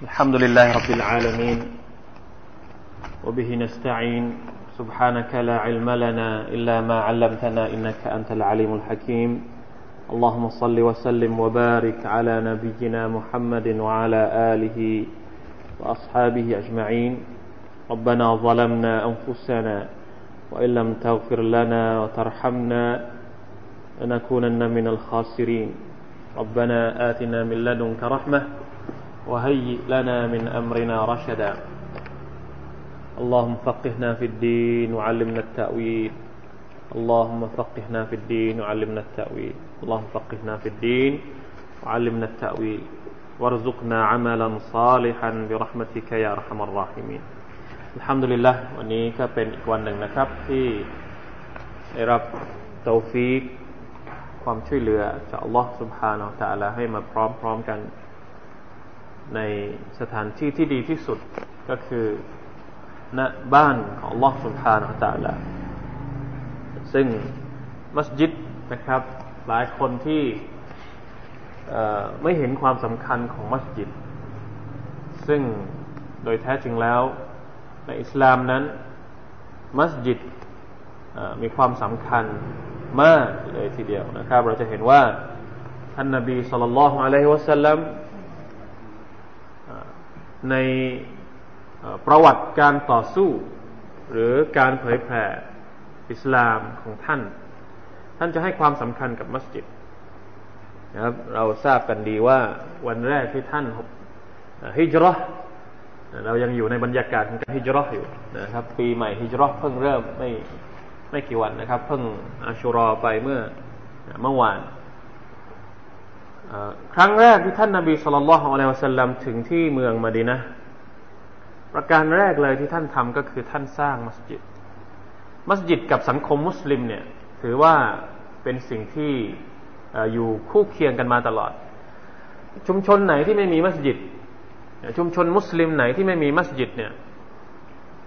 الحمد لله رب العالمين وبه نستعين. سبحانك لا علم لنا إلا ما علمتنا إنك أنت العليم الحكيم. اللهم صل وسلم وبارك على نبينا محمد وعلى آله وأصحابه أجمعين. ربنا ظلمنا أنفسنا وإن لم تغفر لنا وترحمنا لنكونن من الخاسرين. ربنا آتنا من لدنك رحمة وهيئ لنا من أمرنا رشدا اللهم فقهنا في الدين وعلمنا التأويل اللهم فقهنا في الدين وعلمنا التأويل اللهم فقهنا في الدين وعلمنا التأويل وارزقنا عملا صالحا برحمتك يا أرحم الراحمين الحمد لله วันนี้ก็เป็นอีกวันหนึ่งนะครับ ที่ได้รับเตาฟีกความช่วยเหลือจากอัลลอฮ์ سبحانه และ تعالى ให้มาพร้อมๆกัน ในสถานที่ที่ดีที่สุดก็คือณบ้านของลอสุภานะตะละซึ่งมัสยิดนะครับ หลายคนที่ไม่เห็นความสำคัญของมัสยิด ซึ่งโดยแท้จริงแล้ว ในอิสลามนั้น มัสยิดมีความสำคัญมากเลยทีเดียวนะครับ เราจะเห็นว่าท่านนบีสุลต่านละฮ์อะลัยฮิวะสัลลัม ในประวัติการต่อสู้ หรือการเผยแผ่อิสลามของท่าน ท่านจะให้ความสำคัญกับมัสยิดนะครับเราทราบกันดีว่าวันแรกที่ท่านฮิจรัเรายังอยู่ในบรรยากาศของการฮิจรัอยู่นะครับ ปีใหม่ฮิจรัเพิ่งเริ่มไม่ไม่กี่วันนะครับ เพิ่งอาชุรอไปเมื่อเมื่อวาน ครั้งแรกที่ท่านนาบีสุลต่านละฮ์อะลัยฮิวสัลลัมถึงที่เมืองมาดีนะประการแรกเลยที่ท่านทำก็คือท่านสร้างมัสยิด มัสยิดกับสังคมมุสลิมเนี่ยถือว่าเป็นสิ่งที่อยู่คู่เคียงกันมาตลอด ชุมชนไหนที่ไม่มีมัสยิด ชุมชนมุสลิมไหนที่ไม่มีมัสยิดเนี่ย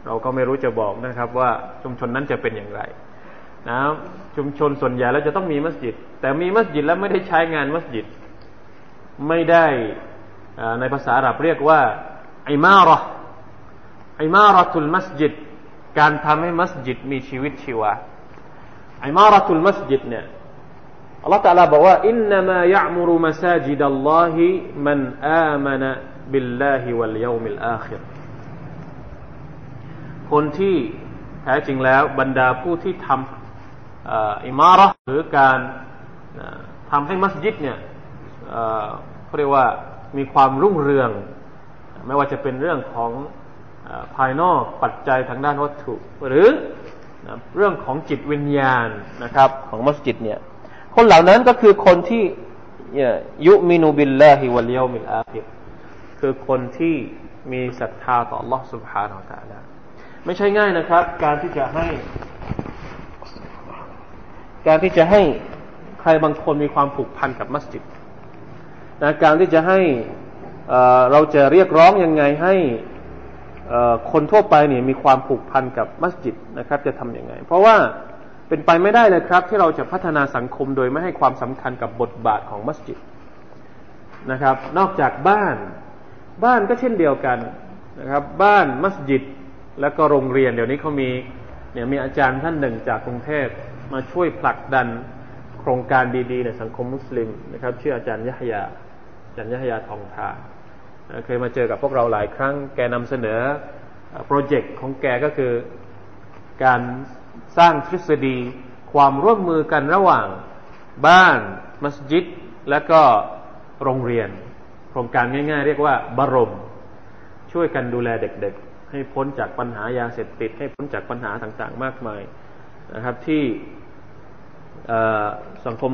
เราก็ไม่รู้จะบอกนะครับว่าชุมชนนั้นจะเป็นอย่างไรนะชุมชนส่วนใหญ่แล้วจะต้องมีมัสยิด แต่มีมัสยิดแล้วไม่ได้ใช้งานมัสยิด ไม่ได้ในภาษาอาหรับเรียกว่าไอมาระอิมารัตุลมัสยิด การทำให้มัสยิดมีชีวิตชีวาอิมารัตุลมัสยิดเนี่ยอัลลอฮฺตาลาบอกว่าอินนามายะมุรุมัสจิดอัลลอฮิมันอามันบิลลาฮิวัลยามิลอาคิรคนที่แท้จริงแล้วบรรดาผู้ที่ทำอิมาระหรือการทำให้มัสยิดเนี่ย เขาเรียกว่ามีความรุ่งเรือง ไม่ว่าจะเป็นเรื่องของภายนอกปัจจัยทางด้านวัตถุ หรือเรื่องของจิตวิญญาณนะครับ ของมัสยิดเนี่ย คนเหล่านั้นก็คือคนที่ยุมินูบิลลาฮิวัลยามิลอาคิรคือคนที่มีศรัทธาต่อ Allah سبحانه และ تعالى ไม่ใช่ง่ายนะครับ การที่จะให้ การที่จะให้ใครบางคนมีความผูกพันกับมัสยิด นะการที่จะให้เราจะเรียกร้องยังไงให้คนทั่วไปเนี่ยมีความผูกพันกับมัสยิดนะครับ จะทํำยังไง เพราะว่าเป็นไปไม่ได้เลยครับ ที่เราจะพัฒนาสังคมโดยไม่ให้ความสำคัญกับบทบาทของมัสยิดนะครับ นอกจากบ้าน บ้านก็เช่นเดียวกันนะครับ บ้านมัสยิดแล้วก็โรงเรียน เดี๋ยวนี้เขามีเนี่ยมีอาจารย์ท่านหนึ่งจากกรุงเทพมาช่วยผลักดันโครงการดีๆ ในสังคมมุสลิมนะครับชื่ออาจารย์ยะฮยา จารย์ยะฮยาทองทาเคยมาเจอกับพวกเราหลายครั้ง แกนำเสนอโปรเจกต์ของแกก็คือการสร้างทฤษฎีความร่วมมือกันระหว่างบ้าน มัสยิด และก็โรงเรียน โครงการง่าย ๆ เรียกว่าบรม ช่วยกันดูแลเด็กๆ ให้พ้นจากปัญหายาเสพติด ให้พ้นจากปัญหาต่างๆ มากมายนะครับที่ สังคม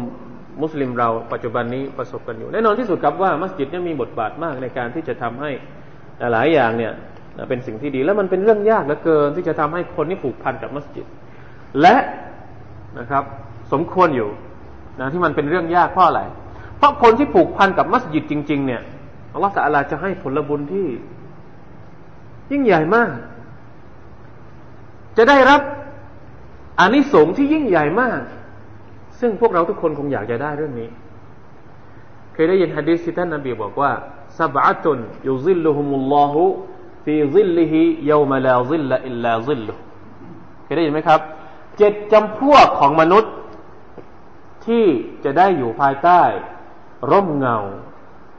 มุสลิมเราปัจจุบันนี้ประสบกันอยู่ แน่นอนที่สุดครับว่ามัสยิดเนี่ยมีบทบาทมากในการที่จะทำให้หลายอย่างเนี่ยเป็นสิ่งที่ดี แล้วมันเป็นเรื่องยากเหลือเกินที่จะทำให้คนที่ผูกพันกับมัสยิด และนะครับ สมควรอยู่นะที่มันเป็นเรื่องยากเพราะอะไรเพราะคนที่ผูกพันกับมัสยิดจริง ๆ เนี่ยอัลลอฮฺสัลลาจะให้ผลบุญที่ ยิ่งใหญ่มาก จะได้รับอานิสงส์ที่ยิ่งใหญ่มาก ซึ่งพวกเราทุกคนคงอยากจะได้เรื่องนี้ ค ยได้ยินฮะดีษที่ท่านนบีบอกว่าสับะตุนยุซิลลุฮุมุลลอฮุฟีซิลลิฮิยามลาซิลลอิลลาซิลลุเคยได้ยินไหมครับเจ็ดจำพวกของมนุษย์ ที่จะได้อยู่ภายใต้ ร่มเงา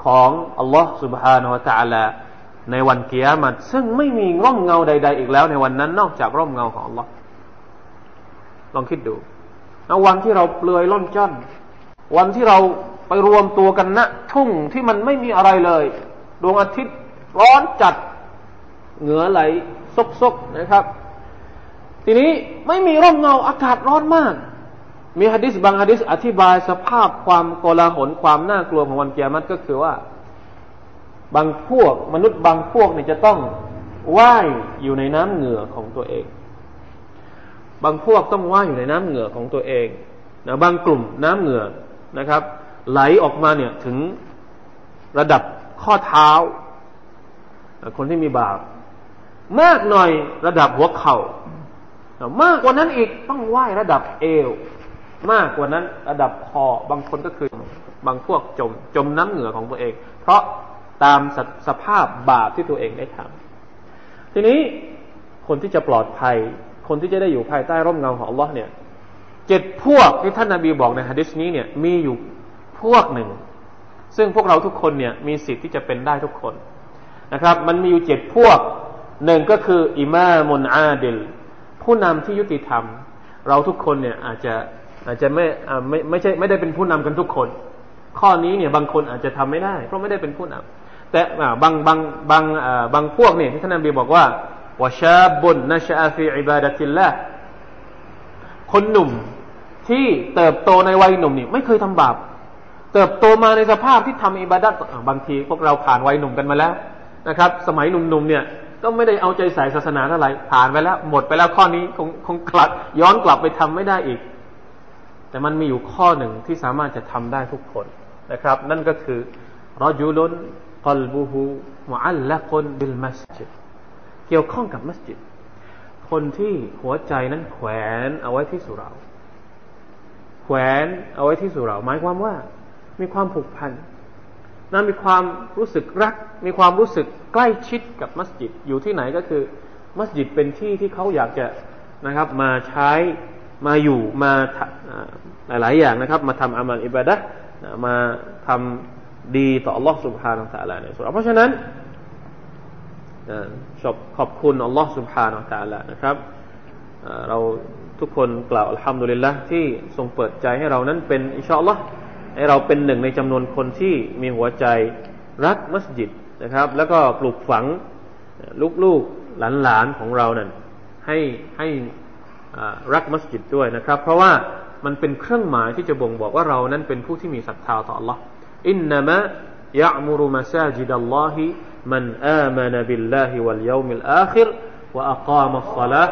ของอัลลอฮ์ سبحانه และ تعالى ในวันเกียรติซึ่งไม่มีร่มเงาใด ๆ อีกแล้ว ในวันนั้น นอกจากร่มเงาของอัลลอฮ์ลองคิดดู นวันที่เราเปลือยล่อนจ้อน วันที่เราไปรวมตัวกันณทุ่งที่มันไม่มีอะไรเลย ดวงอาทิตย์ร้อนจัด เหงื่อไหลซกๆนะครับ ทีนี้ไม่มีร่มเงาอากาศร้อนมาก มีฮะดิษบางฮะดิษอธิบายสภาพความโกลาหลความน่ากลัวของวันเกียรติก็คือว่า บางพวกมนุษย์บางพวกเนี่ยจะต้องว่ายอยู่ในน้ำเหงื่อของตัวเอง บางพวกต้องว่ายอยู่ในน้ำเหงื่อของตัวเองนะบางกลุ่มน้ำเหงื่อนะครับ ไหลออกมาเนี่ยถึงระดับข้อเท้า คนที่มีบาปมากหน่อยระดับหัวเขา่ามากกว่านั้นอีกต้องไหว้ระดับเอว มากกว่านั้นระดับคอบางคนก็คือบางพวกจมจมน้ำเหงื่อของตัวเอง เพราะตามสสภาพบาปที่ตัวเองได้ทำทีนี้คนที่จะปลอดภัย คนที่จะได้อยู่ภายใต้ร่มเงาของอัลลอฮ์เนี่ยเจ็ดพวกที่ท่านนาบีบอกในฮะดิษนี้เนี่ยมีอยู่พวกหนึ่ง ซึ่งพวกเราทุกคนเนี่ยมีสิทธิ์ที่จะเป็นได้ทุกคนนะครับ มันมีอยู่เจ็ดพวกหนึ่งก็คืออิมามุนอาดิลผู้นำที่ยุติธรรม เราทุกคนเนี่ยอาจจะอาจจะไม่ไม่ไม่ใช่ไม่ได้เป็นผู้นำกันทุกคน ข้อนี้เนี่ยบางคนอาจจะทำไม่ได้ เพราะไม่ได้เป็นผู้นำแต่บางบางบางบางพวกเนี่ยที่ท่านนบีบอกว่า วชาบุนนชาฟีอิบาดติลละคนหนุ่มที่เติบโตในวัยหนุ่มนี่ไม่เคยทำบาป เติบโตมาในสภาพที่ทำอิบาดัตบางทีพวกเราผ่านวัยหนุ่มกันมาแล้วนะครับ สมัยหนุ่มๆเนี่ยก็ไม่ได้เอาใจใส่ศาสนาเท่าไหร่ผ่านไปแล้ว หมดไปแล้วข้อนี้คงคงกลับย้อนกลับไปทำไม่ได้อีก แต่มันมีอยู่ข้อหนึ่งที่สามารถจะทำได้ทุกคนนะครับ นั่นก็คือรอจูลุนกลบูฮูมุอัลละกุนบิลมัสจิด เกี่ยวข้องกับมัสจิด คนที่หัวใจนั้นแขวนเอาไว้ที่สุราแขวนเอาไว้ที่สุราหมายความว่ามีความผูกพันนะมีความรู้สึกรัก มีความรู้สึกใกล้ชิดกับมัสยิด อยู่ที่ไหนก็คือ มัสยิดเป็นที่ที่เขาอยากจะนะครับ มาใช้มาอยู่มาหลาย ๆ อย่างนะครับ มาทำอามัลอิบาดะมาทำดีต่อ Allah سبحانه และ تعالى ในสุราเพราะฉะนั้น ชอบขอบคุณ Allah سبحانه และ تعالى นะครับเราทุกคนกล่าวอัลฮัมดุลิลละที่ทรงเปิดใจให้เรานั้นเป็นอินชาอัลลอฮ์ให้เราเป็นหนึ่งในจำนวนคนที่มีหัวใจรักมัสยิดนะครับ แล้วก็ปลูกฝังลูกๆหลานๆของเรานั่นให้ให้รักมัสยิดด้วยนะครับ เพราะว่ามันเป็นเครื่องหมายที่จะบ่งบอกว่าเรานั้นเป็นผู้ที่มีศรัทธาต่อ Allah อินนามะ ยะมุรุมาซาจิดัลลอฮิมันอามันบิลลาฮิวัลยามิลอาคิรวะอักามัสศลา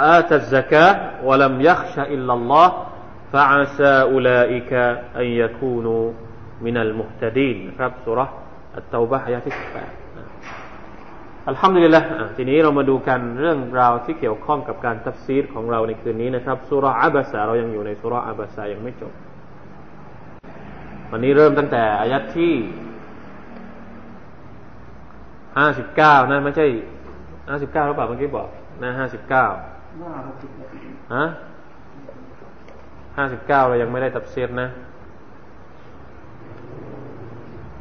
آتى الزكاة ولم يخش إلا الله فعسى أولئك أن يكونوا من المهتدين ครับสุรษอัตตาบะฮ์ยาที่สิบแปดอัลฮัมดุลิลละทีนี้เรามาดูกันเรื่องราวที่เกี่ยวข้องกับการตัฟซีรของเราในคืนนี้นะครับสุรอับาสาเรายังอยู่ในสุรอับาสายังไม่จบ วันนี้เริ่มตั้งแต่อายัดที่ห้าสิบเก้านะไม่ใช่ห้าสิบเก้าหรือเปล่าเมื่อกี้บอกนะห้าสิบเก้าฮะห้าสิบเก้าเรายังไม่ได้ตับเซียนะ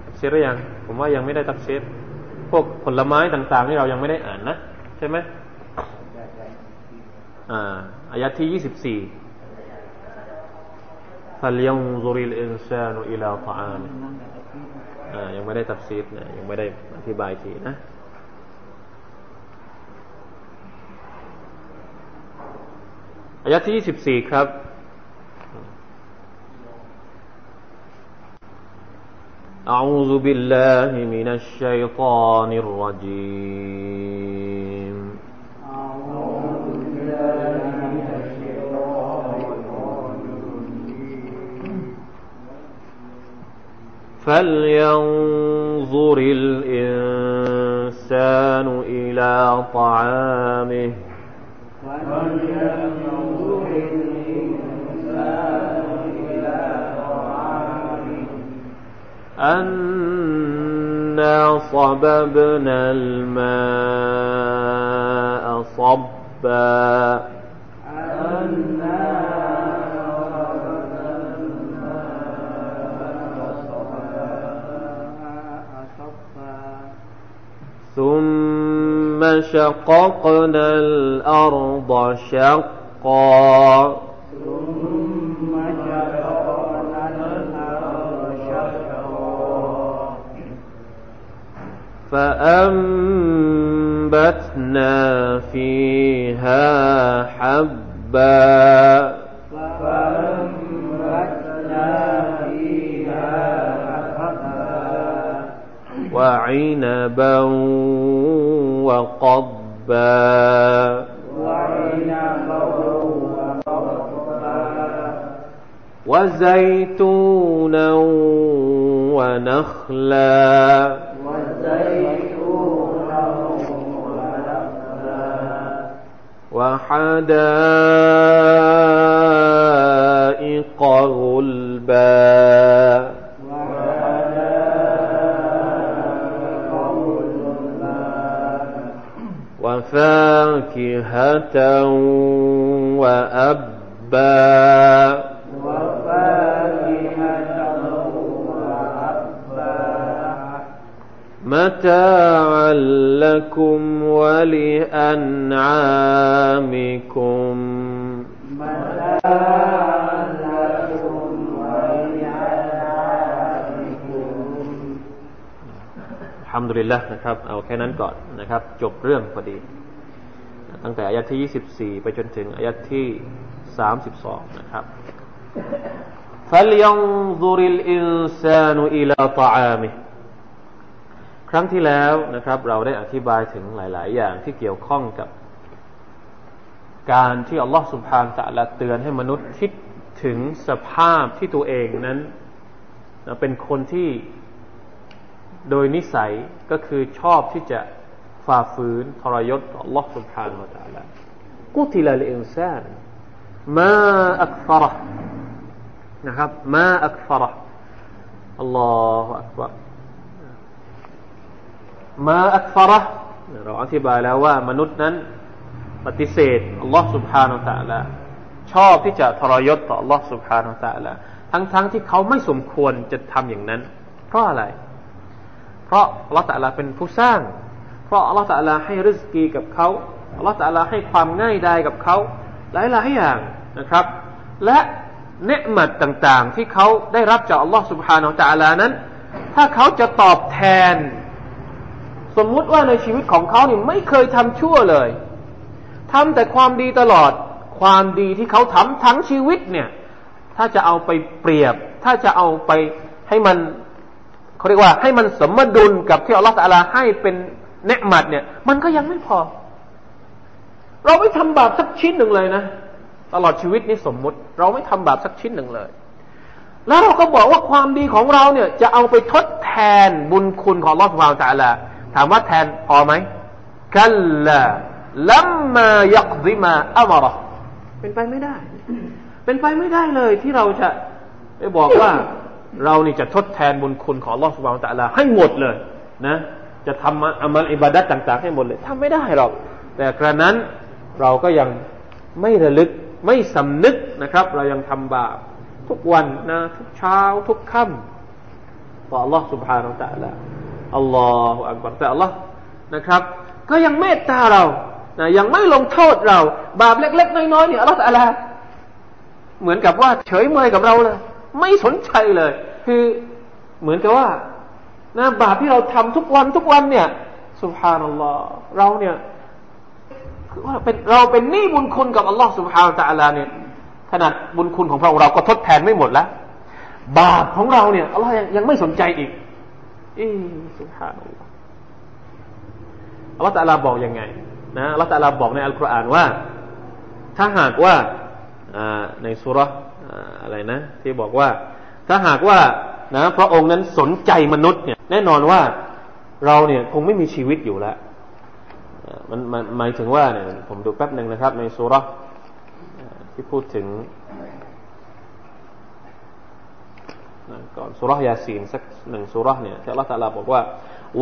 ตับเซียหรือยัง ผมว่ายังไม่ได้ตับเซียพวกผลไม้ต่างๆ ที่เรายังไม่ได้อ่านนะ ใช่ไหมอ่าอายะที่ยี่สิบสี่ فلينظر الإنسان إلى طعامه อ่ายังไม่ได้ตับซีดนะยังไม่ได้อธิบายทีนะอายะที่ยี่สิบสี่ครับ أعوذ بالله من الشيطان الرجيم فلينظر الإنسان إلى طعامه. أنا صببنا الماء صبا. ثم شققنا الأرض شقا. فأنبتنا فيها حبا. وعنبا وقضبا وزيتونا ونخلا وحدائق غلبا وفاكهة وأبا وفاكهة وأبا. متى ทำดุลิลละนะครับ เอาแค่นั้นก่อนนะครับ จบเรื่องพอดี ตั้งแต่อายะที่ 24 ไปจนถึงอายะที่ 32 นะครับ فلينظر الإنسان إلى طعامه ครั้งที่แล้วนะครับ เราได้อธิบายถึงหลาย ๆ อย่างที่เกี่ยวข้องกับ การที่อัลลอฮฺสุบฮานตะละเตือนให้มนุษย์คิดถึงสภาพที่ตัวเองนั้น เป็นคนที่ โดยนิสัยก็คือชอบที่จะฝ่าฝืนทรยศต่อ Allah سبحانه และ تعالى กุติลลอินซานมาอักฟรนะครับมาอักฟรอัลลอฮฺอักบารมาอักฟรเราอธิบายแล้วว่ามนุษย์นั้น ปฏิเสธ Allah سبحانه และ تعالى ชอบที่จะทรยศต่อ Allah سبحانه และ تعالى ทั้งๆทที่เขาไม่สมควรจะทำอย่างนั้น เพราะอะไร เพราะอัลลอฮฺตะลาเป็นผู้สร้าง เพราะอัลลอฮฺตะลาให้ริสกีกับเขาอัลลอฮฺตะลาให้ความง่ายดายกับเขาหลายๆอย่างนะครับ และเนืหมัดต่างๆ ที่เขาได้รับจากอัลลอฮฺสุบฮานาอัลตะลานั้น ถ้าเขาจะตอบแทน สมมุติว่าในชีวิตของเขาเนี่ยไม่เคยทำชั่วเลยทำแต่ความดีตลอดความดีที่เขาทำทั้งชีวิตเนี่ย ถ้าจะเอาไปเปรียบ ถ้าจะเอาไปให้มัน เขาเรียกว่าให้มันสมดุลกับที่อัลลอฮฺตะลาให้เป็นเนืหมัดเนี่ย มันก็ยังไม่พอ เราไม่ทำบาปสักชิ้นหนึ่งเลยนะตลอดชีวิตนี้สมมุติ เราไม่ทำบาปสักชิ้นหนึ่งเลย แล้วเราก็บอกว่าความดีของเราเนี่ย จะเอาไปทดแทนบุญคุณของอัลลอฮฺสุบฮานตะลาถามว่าแทนพอไหมกัลละลัมมายักซิมาอัมรอเป็นไปไม่ได้ เป็นไปไม่ได้เลยที่เราจะไปบอกว่า เรานี่จะทดแทนบุญคุณของลอสุบานตะลาให้หมดเลย นะ จะทำอามัลอิบาดัตต่าง ๆ ให้หมดเลยทำไม่ได้หรอก แต่กระนั้นเราก็ยังไม่ระลึกไม่สำนึกนะครับ เรายังทำบาปทุกวันนะ ทุกเช้า ทุกค่ำต่อ Allah سبحانه และ تعالى อัลลอฮฺอักบารแต่ Allah นะครับ ก็ยังเมตตาเรานะยังไม่ลงโทษเรา บาปเล็ก ๆ น้อยๆเนี่ยอัลลอฮฺอะลาเหมือนกับว่าเฉยเมยกับเราเลย ไม่สนใจเลย คือเหมือนกับว่านะบาปที่เราทำทุกวันทุกวันเนี่ยสุภานัลลอฮ์เราเนี่ยคือว่าเป็นเราเป็นหนี้บุญคุณกับอัลลอฮ์สุบฮานะตะลาเนี่ยขนาดบุญคุณของพระองค์เราก็ทดแทนไม่หมดแล้ว บาปของเราเนี่ยอัลลอฮ์ยังไม่สนใจอีกอีสุภานัลลอฮ์อัลลอฮ์ตะลาบอกยังไงนะอัลลอฮ์ตะลาบอกในอัลกุรอานว่า ถ้าหากว่าในสุร อะไรนะ ที่บอกว่า ถ้าหากว่านะพระองค์นั้นสนใจมนุษย์เนี่ย แน่นอนว่าเราเนี่ยคงไม่มีชีวิตอยู่แล้วมันมันหมายถึงว่าเนี่ยผมดูแป๊บหนึ่งนะครับ ในสุรที่พูดถึง ก่อนสุรยาซีนสักหนึ่งสุรเนี่ยที่อัลลอฮฺตะลาบอกว่า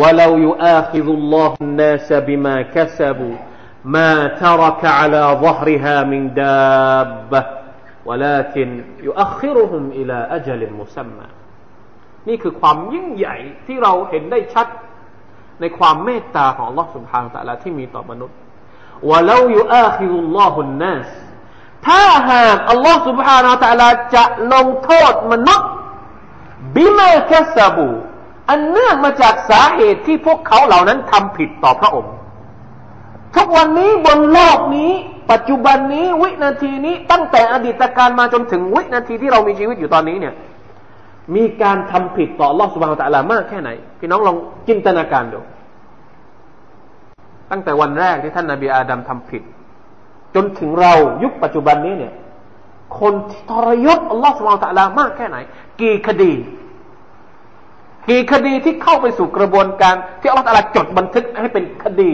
ولو يؤاخذ الله الناس بما كسبوا ما ترك على ظهرها من دابة ولكن يؤخرهم إلى أجل مسمى นี่คือความยิ่งใหญ่ที่เราเห็นได้ชัดในความเมตตาของ Allah سبحانه และ تعالى ที่มีต่อมนุษย์ ولو يؤاخذ الله الناس ถ้าหาก Allah سبحانه และ تعالى จะลงโทษมนุษย์บิมาแคสบู อันเนื่องมาจากสาเหตุที่พวกเขาเหล่านั้นทำผิดต่อพระองค์ ทุกวันนี้บนโลกนี้ ปัจจุบันนี้วินาทีนี้ตั้งแต่อดีตการมาจนถึงวินาทีที่เรามีชีวิตอยู่ตอนนี้เนี่ย มีการทำผิดต่อลอสุบานตะลามากแค่ไหน พี่น้องลองจินตนาการดู ตั้งแต่วันแรกที่ท่านนาบีอาดัมทำผิด จนถึงเรายุคปัจจุบันนี้เนี่ย คนที่ทรยศอัลลอฮฺสุบานตะลามากแค่ไหน กี่คดี กี่คดีที่เข้าไปสู่กระบวนการ ที่อัลลอฮฺตะลาจดบันทึกให้เป็นคดี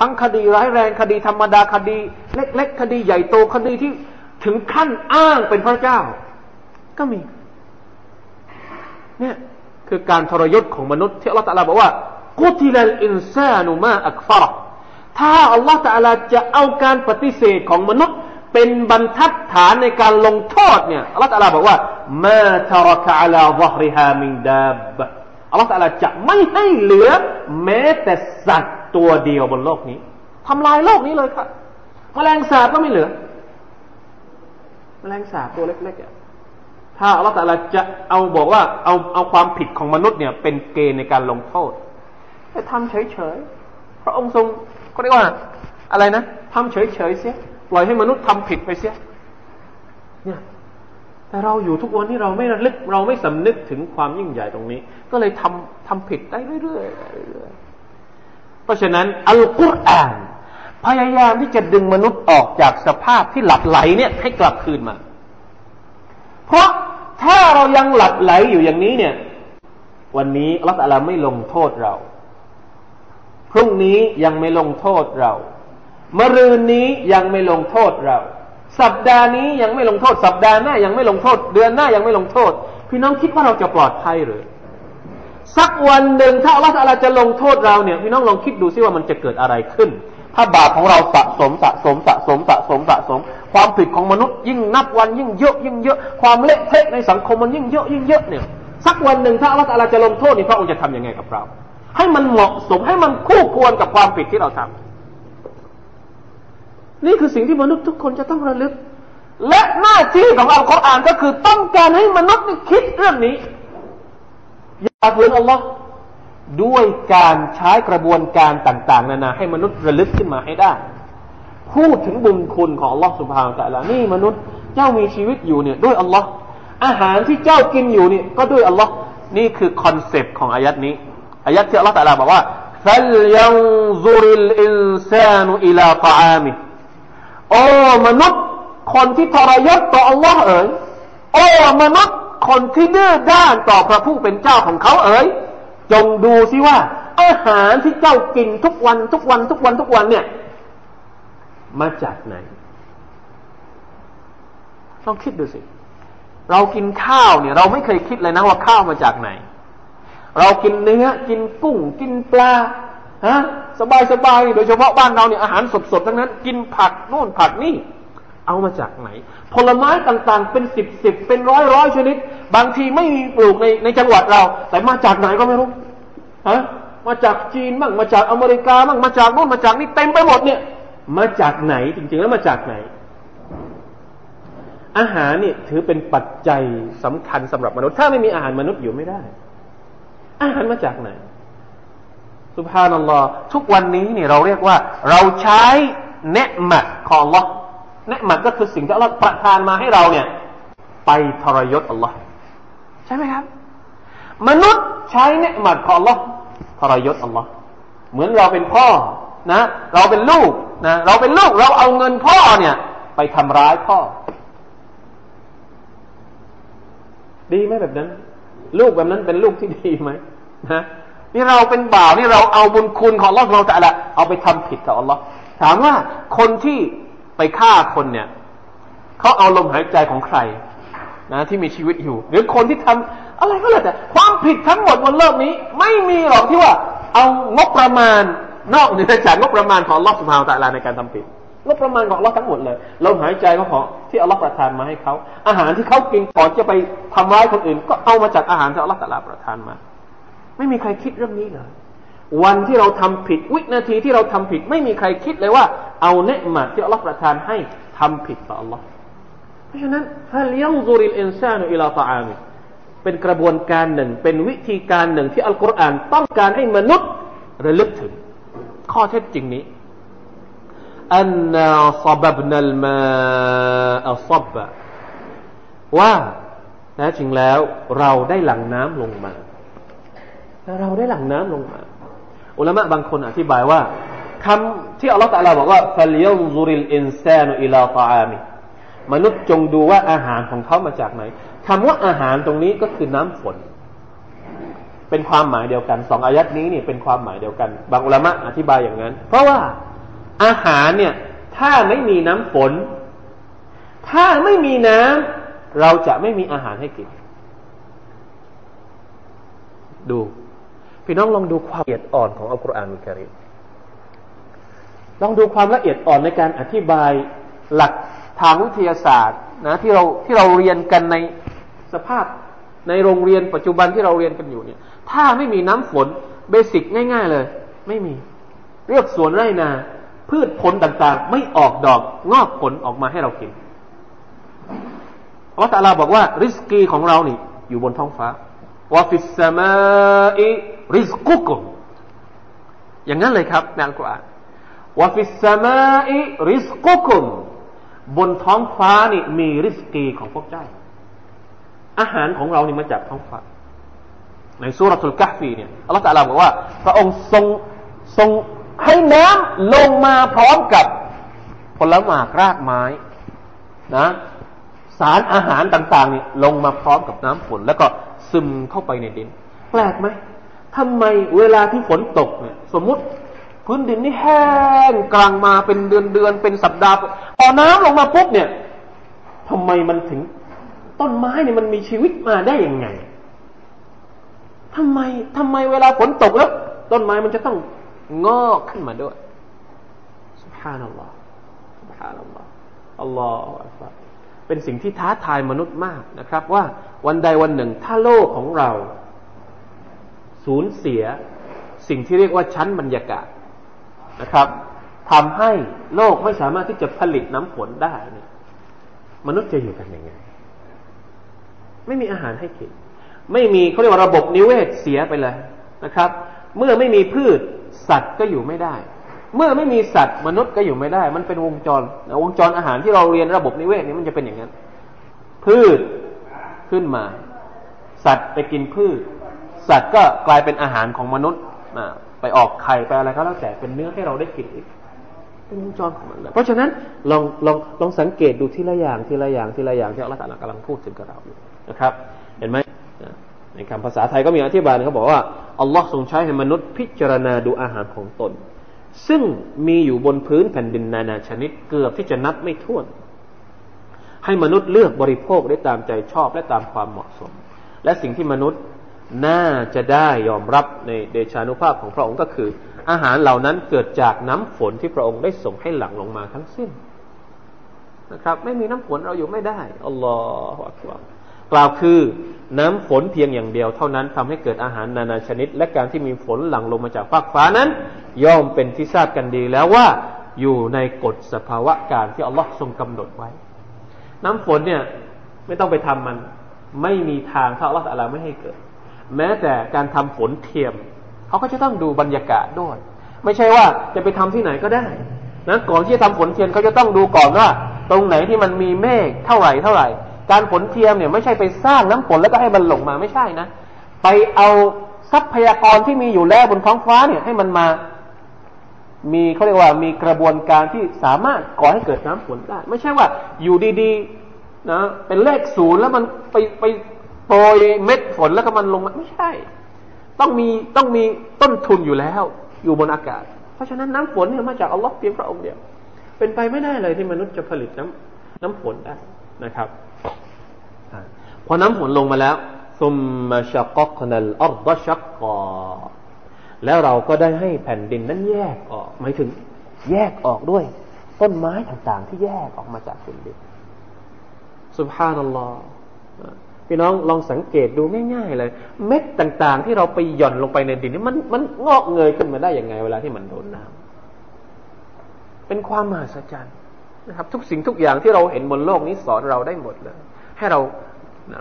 ทั้งคดีร้ายแรงคดีธรรมดาคดี เล็ก ๆ คดีใหญ่โตคดีที่ถึงขั้นอ้างเป็นพระเจ้า ก็มี เนี่ยคือการทรยศของมนุษย์ที่อัลลอฮฺตะลาบอกว่ากุติลอินซานุมาอักฟารถ้าอัลลอฮฺตะลาจะเอาการปฏิเสธของมนุษย์ เป็นบรรทัดฐานในการลงโทษเนี่ยอัลลอฮฺตะลาบอกว่ามาทรกะลาซฮริฮามินดาบอัลลอฮฺตะลาจะไม่ให้เหลือ แม้แต่สัตว์ ตัวเดียวบนโลกนี้ทำลายโลกนี้เลยครับมแมลงสาบก็ไม่เหลือมแมลงสาบตัวเล็กๆถ้าอัลลอฮฺตะลาจะเอาบอกว่าเอาเอาความผิดของมนุษย์เนี่ย เป็นเกณฑ์ในการลงโทษไปทำเฉยๆพระองค์ทรงก็เรียกว่า อะไรนะทำเฉยๆเสียปล่อยให้มนุษย์ทำผิดไปเสียเนี่ยแต่เราอยู่ทุกวันที่เราไม่ระลึก เราไม่สำนึกถึงความยิ่งใหญ่ตรงนี้ ก็เลยทำทำผิดได้เรื่อยๆ เพราะฉะนั้นอัลกุรอาน พยายามที่จะดึงมนุษย์ออกจากสภาพที่หลับไหลเนี่ยให้กลับคืนมา เพราะถ้าเรายังหลับไหลอยู่อย่างนี้เนี่ย วันนี้อัลลอฮฺไม่ลงโทษเรา พรุ่งนี้ยังไม่ลงโทษเรามรืนนี้ยังไม่ลงโทษเรา สัปดาห์นี้ยังไม่ลงโทษ สัปดาห์หน้ายังไม่ลงโทษ เดือนหน้ายังไม่ลงโทษ พี่น้องคิดว่าเราจะปลอดภัยหรือ สักวันหนึ่งถ้าอัลลอฮฺจะลงโทษเราเนี่ยพี่น้องลองคิดดูซิว่ามันจะเกิดอะไรขึ้น ถ้าบาปของเราสะสมสะสมสะสมสะสมสะสม ความผิดของมนุษย์ยิ่งนับวันยิ่งเยอะยิ่งเยอะ ความเละเทะในสังคมมันยิ่งเยอะยิ่งเยอะเนี่ย สักวันหนึ่งถ้าอัลลอฮฺจะลงโทษนี่พระองค์จะทํำยังไงกับเรา ให้มันเหมาะสมให้มันคู่ควรกับความผิดที่เราทำนี่คือสิ่งที่มนุษย์ทุกคนจะต้องระลึก และหน้าที่ของอัลกุรอานก็คือต้องการให้มนุษย์คิดเรื่องนี้ อย่าฝืนอัลลอฮ์ด้วยการใช้กระบวนการต่าง ๆ นานาให้มนุษย์ระลึกขึ้นมาให้ได้ พูดถึงบุญคุณของอัลลอฮ์สุบฮานแต่ละนี่มนุษย์เจ้ามีชีวิตอยู่เนี่ยด้วยอัลลอฮ์อาหารที่เจ้ากินอยู่เนี่ยก็ด้วยอัลลอฮ์นี่คือคอนเซปต์ของอายัดนี้อายัดที่อัลลอฮ์แต่ละบอกว่า فلينظر الإنسان إلى طعامه โอ้มนุษย์คนที่ทรยศต่ออัลลอฮ์เอ๋ยโอ้มนุษย์ คนที่ดื้อด้านต่อพระผู้เป็นเจ้าของเขาเอ๋ยจงดูสิว่า อาหารที่เจ้ากินทุกวันทุกวันทุกวันทุกวันเนี่ย มาจากไหนลองคิดดูสิ เรากินข้าวเนี่ย เราไม่เคยคิดเลยนะว่าข้าวมาจากไหน เรากินเนื้อ กินกุ้ง กินปลาฮะสบายสบายโดยเฉพาะบ้านเราเนี่ยอาหารสดๆทั้งนั้น กินผักโน่นผักนี่ เอามาจากไหน ผลไม้ต่างๆ เป็นสิบสิบเป็นร้อยร้อยชนิด บางทีไม่มีปลูกในในจังหวัดเรา แต่มาจากไหนก็ไม่รู้ฮะมาจากจีนบ้างมาจากอเมริกาบ้างมาจากโน่นมาจากนี่เต็มไปหมดเนี่ย มาจากไหนจริงๆแล้วมาจากไหน อาหารนี่ถือเป็นปัจจัยสำคัญสำหรับมนุษย์ถ้าไม่มีอาหารมนุษย์อยู่ไม่ได้ อาหารมาจากไหนสุภานัลลอฮ์ทุกวันนี้เนี่ยเราเรียกว่า เราใช้เนืมัดของลอ เนืมัดก็คือสิ่งที่อัลลอฮ์ประทานมาให้เราเนี่ย ไปทรยศอัลลอฮ์ใช่ไหมครับ มนุษย์ใช้เนืมัดของอัลลอฮ์ทรยศอัลลอฮ์เหมือนเราเป็นพ่อนะ เราเป็นลูกนะเราเป็นลูกเราเอาเงินพ่อเนี่ย ไปทำร้ายพ่อ ดีไหมแบบนั้น ลูกแบบนั้นเป็นลูกที่ดีไหมนะนี่เราเป็นบ่าวนี่เราเอาบุญคุณของเราเราแต่ละเอาไปทำผิดกับอัลลอฮ์ถามว่าคนที่ ไปฆ่าคนเนี่ยเขาเอาลมหายใจของใคร นะ ที่มีชีวิตอยู่ หรือคนที่ทำอะไรก็แล้วแต่ความผิดทั้งหมดบนโลกนี้ ไม่มีหรอกที่ว่า เอางบประมาณ นอกเหนือจากงบประมาณของลอสมาวตะลาในการทำผิดงบประมาณของลอทั้งหมดเลยเราหายใจก็ขอที่อัลลอฮ์ประทานมาให้เขาอาหารที่เขากินก่อนจะไปทำร้ายคนอื่น ก็เอามาจากอาหารที่อัลลอฮ์ตะลาประทานมา ไม่มีใครคิดเรื่องนี้เลย วันที่เราทำผิดวินาทีที่เราทำผิด ไม่มีใครคิดเลยว่า เอาเนืหมัดที่อัลลอฮ์ประทานให้ทำผิดต่ออัลลอฮ์เพราะฉะนั้นฮะยังซูริลอินซานุอิลาตาอามิเป็นกระบวนการหนึ่ง เป็นวิธีการหนึ่งที่อัลกุรอานต้องการให้มนุษย์ระลึกถึง ข้อเท็จจริงนี้อันนาซบบบนัลมาอัซบบะว่าแท้จริงแล้วเราได้หลั่งน้ำลงมา เราได้หลั่งน้ำลงมา อุลามะบางคนอธิบายว่าคำที่อัลลอฮฺตะลาบอกว่าฟัลยันซุริลอินซานุอิลาตาอามิมนุษย์จงดูว่าอาหารของเขามาจากไหนคำว่าอาหารตรงนี้ก็คือน้ำฝน เป็นความหมายเดียวกันสองอายัดนี้นี่เป็นความหมายเดียวกัน บางอุลามะอธิบายอย่างนั้น เพราะว่าอาหารเนี่ย ถ้าไม่มีน้ำฝน ถ้าไม่มีน้ำเราจะไม่มีอาหารให้กิน ดู พี่น้องลองดูความละเอียดอ่อนของอัลกุรอานอุคาริมลองดูความละเอียดอ่อนในการอธิบายหลักทางวิทยาศาสตร์นะที่เราที่เราเรียนกันในสภาพในโรงเรียนปัจจุบันที่เราเรียนกันอยู่เนี่ย ถ้าไม่มีน้ำฝนbasic ง่ายๆเลย ไม่มี เรียกสวนไร่นา พืชผลต่างๆ ไม่ออกดอกงอกผลออกมาให้เรากินอัลลอฮฺตาลาบอกว่า ริสกีของเรานี่ อยู่บนท้องฟ้าوفي السماء رزقكم อย่างนั้นเลยครับในอัลกุรอานوفي السماء رزقكم บนท้องฟ้านี่มีริสกีของพวกเจ้า อาหารของเรานี่มาจากท้องฟ้า ในสุรทูลกัฟฟีเนี่ยอัลลอฮฺตะลาบอกว่า พระองค์ทรงทรงให้น้ำลงมาพร้อมกับผลไม้รากไม้นะ สารอาหารต่างๆนี่ลงมาพร้อมกับน้ำฝนแล้วก็ซึมเข้าไปในดิน แปลกไหม ทำไมเวลาที่ฝนตกเนี่ยสมมุติพื้นดินนี่แห้งกลางมาเป็นเดือนเดือนเป็นสัปดาห์พอน้ำลงมาปุ๊บเนี่ยทำไมมันถึง ต้นไม้เนี่ยมันมีชีวิตมาได้ยังไงทำไมทำไมเวลาฝนตกแล้ว ต้นไม้มันจะต้องงอกขึ้นมาด้วยสุภานัลลอฮ์สุภานัลลอฮ์อัลลอฮฺเป็นสิ่งที่ท้าทายมนุษย์มากนะครับ ว่าวันใดวันหนึ่งถ้าโลกของเรา สูญเสียสิ่งที่เรียกว่าชั้นบรรยากาศนะครับทำให้โลกไม่สามารถที่จะผลิตน้ำฝนได้เนี่ยมนุษย์จะอยู่กันยังไง ไม่มีอาหารให้กิน ไม่มีเขาเรียกว่าระบบนิเวศเสียไปเลยนะครับ เมื่อไม่มีพืชสัตว์ก็อยู่ไม่ได้ เมื่อไม่มีสัตว์มนุษย์ก็อยู่ไม่ได้ มันเป็นวงจร วงจรอาหารที่เราเรียนระบบนิเวศนี้มันจะเป็นอย่างนั้น พืชขึ้นมา สัตว์ไปกินพืช สัตว์ก็กลายเป็นอาหารของมนุษย์ไปออกไข่ไปอะไรก็แล้วแต่เป็นเนื้อให้เราได้กินอีกเป็นวงจรของมันเลยเพราะฉะนั้นลองลองลองสังเกตดูทีละอย่างทีละอย่างทีละอย่างที่อัลลอฮฺกำลังพูดถึงกับเราอยู่นะครับ เห็นไหมในคำภาษาไทยก็มีอธิบายเขาบอกว่าอัลลอฮ์ทรงใช้ให้มนุษย์พิจารณาดูอาหารของตน ซึ่งมีอยู่บนพื้นแผ่นดินนานาชนิดเกือบที่จะนับไม่ถ้วน ให้มนุษย์เลือกบริโภคได้ตามใจชอบและตามความเหมาะสม และสิ่งที่มนุษย์ น่าจะได้ยอมรับในเดชานุภาพของพระองค์ก็คือ อาหารเหล่านั้นเกิดจากน้ำฝนที่พระองค์ได้ส่งให้หลั่งลงมาทั้งสิ้นนะครับ ไม่มีน้ำฝนเราอยู่ไม่ได้อัลลอฮฺอักบารกล่าวคือน้ำฝนเพียงอย่างเดียวเท่านั้นทำให้เกิดอาหารนานาชนิด และการที่มีฝนหลั่งลงมาจากฟากฟ้านั้น ย่อมเป็นที่ทราบกันดีแล้วว่าอยู่ในกฎสภาวะการที่อัลลอฮ์ทรงกำหนดไว้ น้ำฝนเนี่ยไม่ต้องไปทำมัน ไม่มีทางถ้าอัลลอฮ์อะไรไม่ให้เกิด แม้แต่การทำฝนเทียมเขาก็จะต้องดูบรรยากาศด้วย ไม่ใช่ว่าจะไปทำที่ไหนก็ได้นะก่อนที่จะทำฝนเทียมเขาจะต้องดูก่อนว่า ตรงไหนที่มันมีเมฆเท่าไหร่เท่าไหร่ การฝนเทียมเนี่ยไม่ใช่ไปสร้างน้ำฝนแล้วก็ให้มันหลงมาไม่ใช่นะ ไปเอาทรัพยากรที่มีอยู่แล้วบนท้องฟ้าเนี่ยให้มันมา มีเขาเรียกว่ามีกระบวนการที่สามารถก่อให้เกิดน้ำฝนได้ ไม่ใช่ว่าอยู่ดีๆนะเป็นเลขศูนย์แล้วมันไปไป โปรยเม็ดฝนแล้วก็มันลงมาไม่ใช่ ต้องมีต้องมีต้นทุนอยู่แล้ว อยู่บนอากาศ เพราะฉะนั้นน้ำฝนเนี่ยมาจากอัลลอฮ์เพียงพระองค์เดียว เป็นไปไม่ได้เลยที่มนุษย์จะผลิตน้ำน้ำฝนได้นะครับพอน้ำฝนลงมาแล้วซุมมาชักกนัลอัรดชักกาแล้วเราก็ได้ให้แผ่นดินนั้นแยกออก หมายถึง แยกออกด้วย ต้นไม้ต่างๆ ที่แยกออกมาจากแผ่นดินสุบฮานัลลอฮ์ พี่น้องลองสังเกตดูง่ายๆเลย เม็ดต่างๆ ที่เราไปหย่อนลงไปในดินนี่มันมันงอกเงยขึ้นมาได้ยังไง เวลาที่มันโดนน้ำเป็นความมหัศจรรย์นะครับ ทุกสิ่งทุกอย่างที่เราเห็นบนโลกนี้สอนเราได้หมดเลย ให้เรา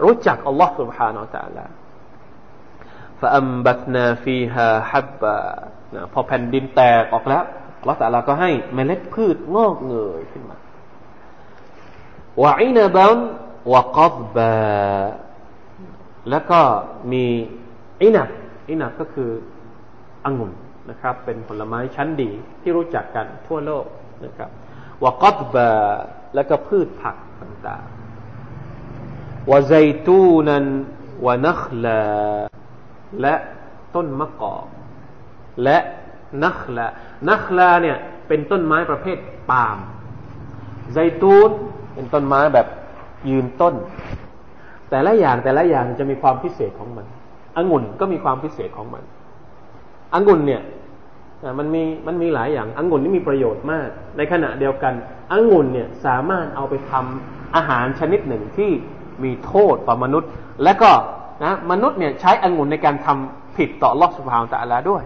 รู้จักอัลลอฮ์ سبحانه และ تعالى فأنبتنا فيها حبا พอแผ่นดินแตกออกแล้วอัลลอฮ์ตะลาก็ให้เมล็ดพืชงอกเงยขึ้นมาวะอินบัน วะกับบาแล้วก็มีอินับอินับก็คือองุ่นนะครับ เป็นผลไม้ชั้นดีที่รู้จักกันทั่วโลกนะครับวะกับบาแล้วก็พืชผักต่างๆวะไซตูนันวะนัคลาและต้นมะกอกและนัคลานัคลาเนี่ยเป็นต้นไม้ประเภทปาล์มไซตูนเป็นต้นไม้แบบ ยืนต้น แต่ละอย่างแต่ละอย่างจะมีความพิเศษของมันองุ่นก็มีความพิเศษของมันองุ่นเนี่ยมันมีมันมีหลายอย่างองุ่นนี่มีประโยชน์มาก ในขณะเดียวกันองุ่นเนี่ยสามารถเอาไปทำอาหารชนิดหนึ่งที่มีโทษต่อมนุษย์ และก็นะมนุษย์เนี่ยใช้องุ่นในการทำผิดต่อลอสุภาวตะลาด้วย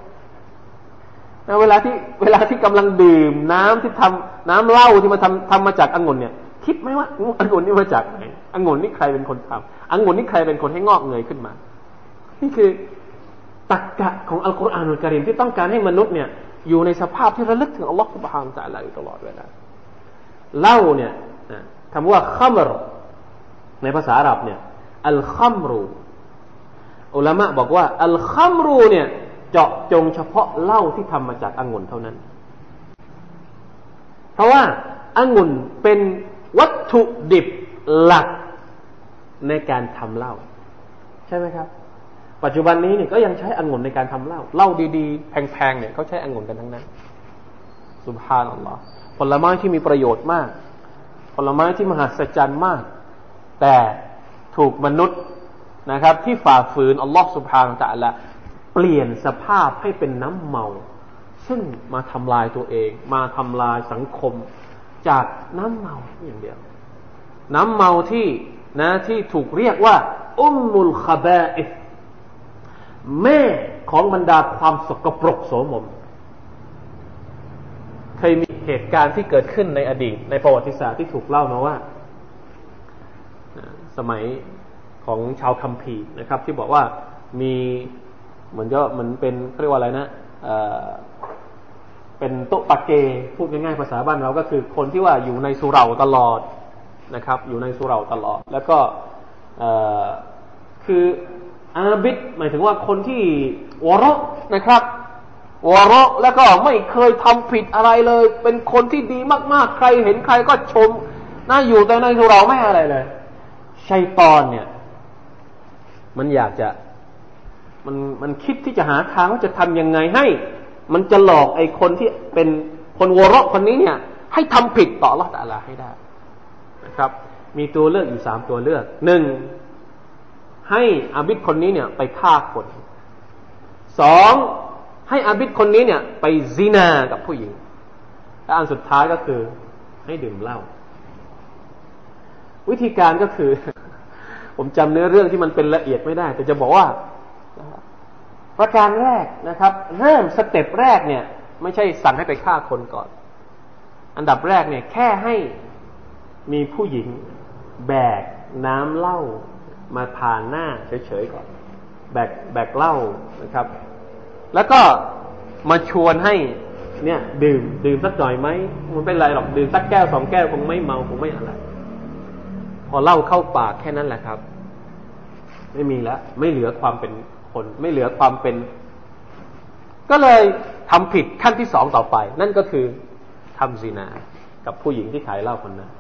นะเวลาที่เวลาที่กำลังดื่มน้ำที่ทำน้ำเหล้าที่มาทำทำมาจากองุ่นเนี่ย คิดไหมว่าองุ่นนี่มาจากไหนองุ่นนี่ใครเป็นคนทำองุ่นนี่ใครเป็นคนให้งอกเงยขึ้นมา นี่คือตักกะของอัลกุรอานอัลกิริมที่ต้องการให้มนุษย์เนี่ยอยู่ในสภาพที่ระลึกถึงอัลลอฮฺสุบฮานตะลาอยู่ตลอดเวลาเล้าเนี่ยคำว่าขัมรในภาษาอาหรับเนี่ยอัลขัมรูอุลามะบอกว่า อัลขัมรูเนี่ยเจาะจงเฉพาะเหล้าที่ทำมาจากองุ่นเท่านั้น เพราะว่าองุ่นเป็น วัตถุดิบหลักในการทำเหล้าใช่ไหมครับ ปัจจุบันนี้เนี่ยก็ยังใช้องุ่นในการทำเหล้าเหล้าดีๆ แพงๆเนี่ยเขาใช้องุ่นกันทั้งนั้นสุบฮานัลลอฮ์ผลไม้ที่มีประโยชน์มาก ผลไม้ที่มหัศจรรย์มาก แต่ถูกมนุษย์นะครับ ที่ฝ่าฝืนอัลลอฮ์สุบฮานาตะละเปลี่ยนสภาพให้เป็นน้ำเมา ซึ่งมาทำลายตัวเอง มาทำลายสังคม จากน้ำเมาอย่างเดียว น้ำเมาที่นะที่ถูกเรียกว่า อุมมุลคาบอิฟแม่ของบรรดาความสกปรกโสมม เคยมีเหตุการณ์ที่เกิดขึ้นในอดีต ในประวัติศาสตร์ที่ถูกเล่ามาว่า สมัยของชาวคัมภีร์นะครับ ที่บอกว่ามีเหมือนก็เหมือนเป็นเรียกว่าอะไรนะ เป็นโตปะเกพูดง่ายๆภาษาบ้านเราก็คือคนที่ว่าอยู่ในสุเราตลอดนะครับ อยู่ในสุเราตลอด แล้วก็คืออาบิดหมายถึงว่าคนที่วรนะครับวรแล้วก็ไม่เคยทำผิดอะไรเลย เป็นคนที่ดีมากๆ ใครเห็นใครก็ชมน่าอยู่แต่ในสุเราไม่อะไรเลยชัยตอนเนี่ย มันอยากจะ มันมันคิดที่จะหาทางว่าจะทำยังไงให้ มันจะหลอกไอ้คนที่เป็นคนวรกคนนี้เนี่ย ให้ทำผิดต่อละตาลาให้ได้นะครับ มีตัวเลือกอยู่สามตัวเลือกหนึ่งให้อาบิดคนนี้เนี่ยไปฆ่าคนสองให้อาบิดคนนี้เนี่ย ไปซีนากับผู้หญิงและอันสุดท้ายก็คือให้ดื่มเหล้าวิธีการก็คือ ผมจำเนื้อเรื่องที่มันเป็นละเอียดไม่ได้ แต่จะบอกว่า ประการแรกนะครับ เริ่มสเต็ปแรกเนี่ย ไม่ใช่สั่งให้ไปฆ่าคนก่อน อันดับแรกเนี่ย แค่ให้มีผู้หญิง แบกน้ำเหล้ามาผ่านหน้าเฉยๆก่อน แบกแบกเหล้านะครับ แล้วก็มาชวนให้เนี่ยดื่มดื่มสักหน่อยไหมมันเป็นไรหรอกดื่มสักแก้วสองแก้วคงไม่เมาคงไม่อะไร พอเหล้าเข้าปากแค่นั้นแหละครับ ไม่มีแล้วไม่เหลือความเป็น คนไม่เหลือความเป็น ก็เลยทำผิดขั้นที่สองต่อไป นั่นก็คือทำซีนา กับผู้หญิงที่ขายเหล้าคนนั้น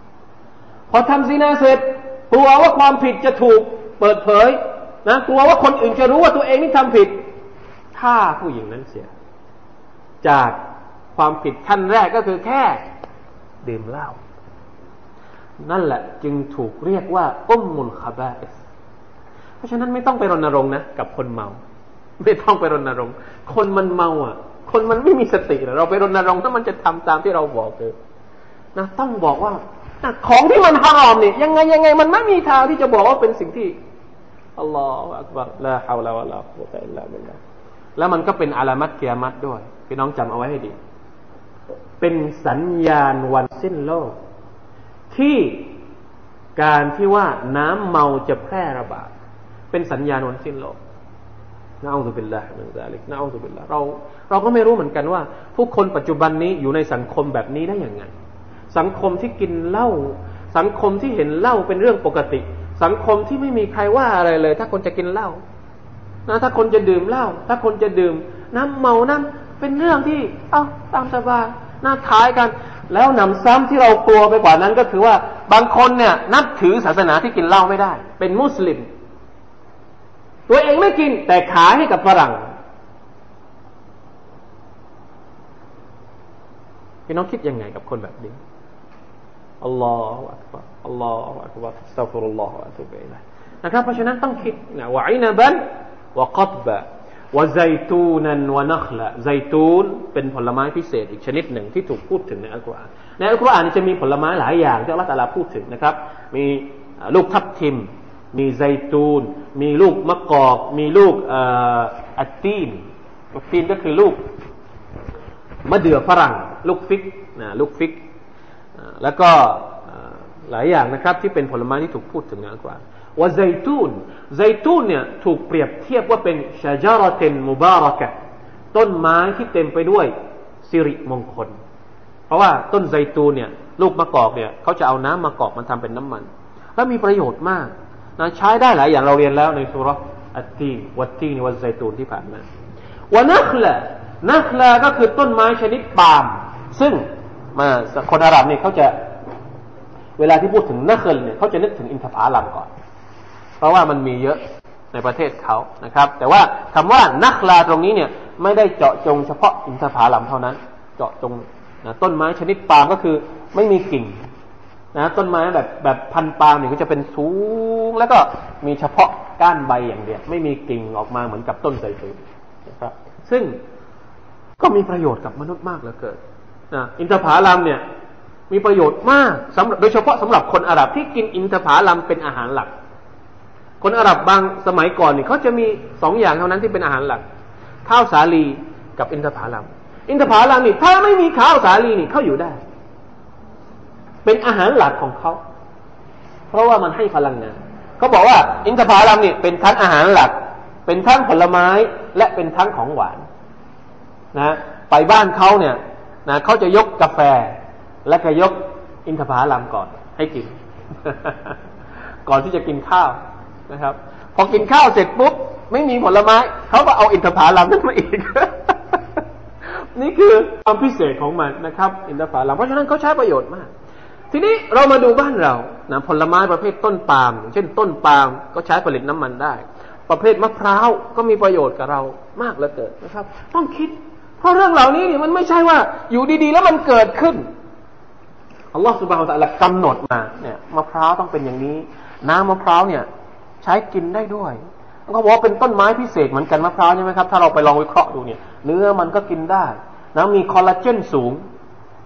พอทำซีนาเสร็จกลัวว่าความผิดจะถูกเปิดเผยนะกลัวว่าคนอื่นจะรู้ว่าตัวเองนี่ทำผิดฆ่าผู้หญิงนั้นเสีย จากความผิดขั้นแรกก็คือแค่ดื่มเหล้านั่นแหละจึงถูกเรียกว่าอุมมุลคาบาส เพราะฉะนั้นไม่ต้องไปรณรงค์นะกับคนเมา ไม่ต้องไปรณรงค์ คนมันเมาอะ คนมันไม่มีสติเราไปรณรงค์ถ้ามันจะทำตามที่เราบอกเลยนะต้องบอกว่าของที่มันฮารอมเนี่ยยังไงยังไง มันไม่มีทางที่จะบอกว่าเป็นสิ่งที่อัลลอฮฺอักบารละฮาวลาวะลาฟุตะอิลลาบิลลาแล้วมันก็เป็นอาลามัตเกียมัตด้วยพี่น้องจำเอาไว้ให้ดี เป็นสัญญาณวันสิ้นโลก ที่การที่ว่าน้ำเมาจะแพร่ระบาด เป็นสัญญาณวันสิ้นโลกنعوذ بالله من ذلك نعوذ بالله เราเราก็ไม่รู้เหมือนกันว่า ผู้คนปัจจุบันนี้อยู่ในสังคมแบบนี้ได้อย่างไง สังคมที่กินเหล้าสังคมที่เห็นเหล้าเป็นเรื่องปกติ สังคมที่ไม่มีใครว่าอะไรเลย ถ้าคนจะกินเหล้านะถ้าคนจะดื่มเหล้าถ้าคนจะดื่ม น้ำเมาน้ำเป็นเรื่องที่ เอาตามสบายน่าท้ายกัน แล้วนำซ้ำที่เรากลัวไปกว่านั้นก็คือว่าบางคนเนี่ยนับถือศาสนาที่กินเหล้าไม่ได้ เป็นมุสลิม ตัวเองไม่กินแต่ขายให้กับฝรั่งพี่น้องคิดยังไงกับคนแบบนี้อัลลอฮฺอักบารอัลลอฮฺอักบารสัฟุรุลลอฮฺอัตุบิลัยนะครับเพราะฉะนั้นต้องคิดนะวะอินบันวะกัตบะวะไซตูนันวะนัคละไซตูนเป็นผลไม้พิเศษอีกชนิดหนึ่งที่ถูกพูดถึงในอัลกุรอานในอัลกุรอานจะมีผลไม้หลายอย่างที่อัลลอฮฺตะลาพูดถึงนะครับ มีลูกทับทิม มีไซตูน มีลูกมะกอก มีลูกอัตตีนอัตตีนก็คือลูกมะเดื่อฝรั่ง ลูกฟิกนะลูกฟิก แล้วก็หลายอย่างนะครับ ที่เป็นผลไม้ที่ถูกพูดถึงในอัลกุรอานว่าไซตูนไซตูนเนี่ยถูกเปรียบเทียบว่าเป็นชาจารเตนมุบารักะต้นไม้ที่เต็มไปด้วยสิริมงคล เพราะว่าต้นไซตูนเนี่ย ลูกมะกอกเนี่ยเขาจะเอาน้ำมะกอกมันทำเป็นน้ำมัน แล้วมีประโยชน์มาก นะใช้ได้หลายอย่างเราเรียนแล้วในสุรอัตตีวัตตีนวัตไซตูนที่ผ่านมาวานักละนักละก็คือต้นไม้ชนิดปาล์มซึ่งมาคนอาหรับเนี่ยเขาจะเวลาที่พูดถึงนักเลเนี่ยเขาจะนึกถึงอินทผลัมก่อน เพราะว่ามันมีเยอะในประเทศเขานะครับ แต่ว่าคำว่านักลาตรงนี้เนี่ยไม่ได้เจาะจงเฉพาะอินทผลัมเท่านั้น เจาะจงนะต้นไม้ชนิดปาล์มก็คือไม่มีกิ่ง นะต้นไม้แบบแบบพันปาล์มเนี่ยก็จะเป็นสูง แล้วก็มีเฉพาะก้านใบอย่างเดียวไม่มีกิ่งออกมาเหมือนกับต้นไทรนะครับ ซึ่งก็มีประโยชน์กับมนุษย์มากเหลือเกินนะอินทผลัมเนี่ย มีประโยชน์มากสำหรับโดยเฉพาะสำหรับคนอาหรับที่กินอินทผลัมเป็นอาหารหลัก คนอาหรับบางสมัยก่อนเนี่ยเขาจะมีสองอย่างเท่านั้นที่เป็นอาหารหลักข้าวสาลีกับอินทผลัมอินทผลัมนี่ถ้าไม่มีข้าวสาลีนี่เขาอยู่ได้ เป็นอาหารหลักของเขา เพราะว่ามันให้พลังงานเขาบอกว่าอินทผลัมเนี่ยเป็นทั้งอาหารหลัก เป็นทั้งผลไม้และเป็นทั้งของหวานนะไปบ้านเขาเนี่ยนะเขาจะยกกาแฟ และก็ยกอินทผลัมก่อน ให้กิน ก่อนที่จะกินข้าวนะครับ พอกินข้าวเสร็จปุ๊บไม่มีผลไม้เขาก็เอาอินทผลัมนั่นมาอีกนี่คือความพิเศษของมันนะครับ อินทผลัมเพราะฉะนั้นเขาใช้ประโยชน์มาก ทีนี้เรามาดูบ้านเรานะผลไม้ประเภทต้นปาล์มเช่นต้นปาล์มก็ใช้ผลิตน้ำมันได้ ประเภทมะพร้าวก็มีประโยชน์กับเรามากเหลือเกินนะครับ ต้องคิด เพราะเรื่องเหล่านี้เนี่ยมันไม่ใช่ว่าอยู่ดีๆ แล้วมันเกิดขึ้นอัลลอฮฺสุบฮานตะละกำหนดมาเนี่ยมะพร้าวต้องเป็นอย่างนี้ น้ำมะพร้าวเนี่ย ใช้กินได้ด้วยเขาบอกว่าเป็นต้นไม้พิเศษเหมือนกันมะพร้าวใช่ไหมครับถ้าเราไปลองวิเคราะห์ดูเนี่ย เนื้อมันก็กินได้นะมีคอลลาเจนสูง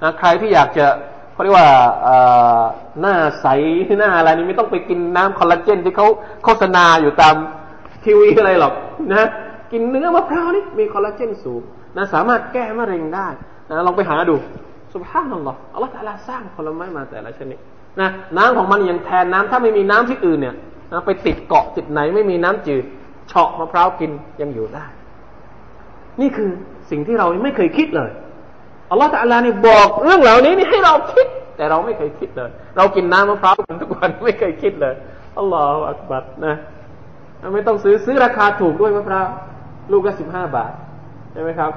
นะใครที่อยากจะ เขาเรียกว่าหน้าใสหน้าอะไรนี่ไม่ต้องไปกินน้ำคอลลาเจนที่เขาโฆษณาอยู่ตามทีวีอะไรหรอกนะกินเนื้อมะพร้าวนี่มีคอลลาเจนสูงนะสามารถแก้มะเร็งได้นะลองไปหาดูสุภาพนั่นหรออัลลอฮฺตาลาสร้างผลไม้มาแต่ละชนิดนะน้ำของมันยังแทนน้ำถ้าไม่มีน้ำที่อื่นเนี่ยนะไปติดเกาะติดไหนไม่มีน้ำจืดเฉาะมะพร้าวกินยังอยู่ได้ นี่คือสิ่งที่เราไม่เคยคิดเลย อัลลอฮฺตาลานี่บอกเรื่องเหล่านี้นี่ให้เราคิด แต่เราไม่เคยคิดเลย เรากินน้ำมะพร้าวกันทุกวันไม่เคยคิดเลยอัลลอฮฺอักบัดนะไม่ต้องซื้อซื้อราคาถูกด้วยมะพร้าวลูกละสิบห้าบาทใช่ไหมครับ